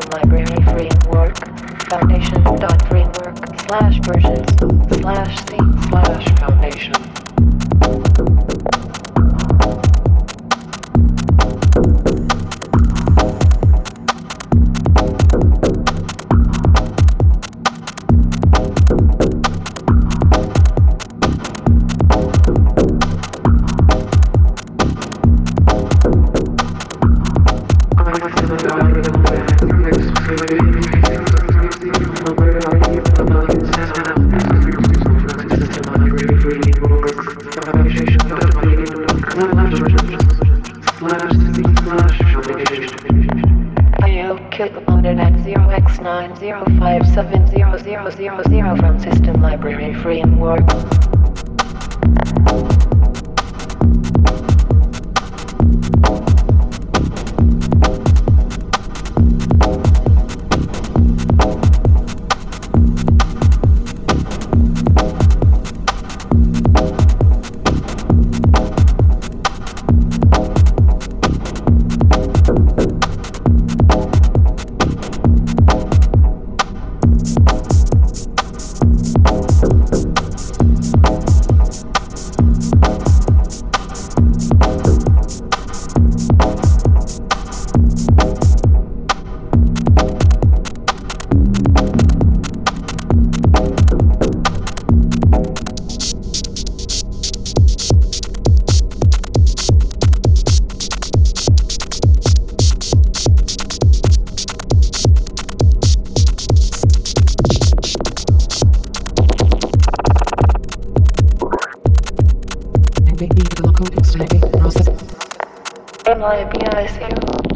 Foundation Library foundation. dot framework slash versions slash c slash foundation. no debía de ser.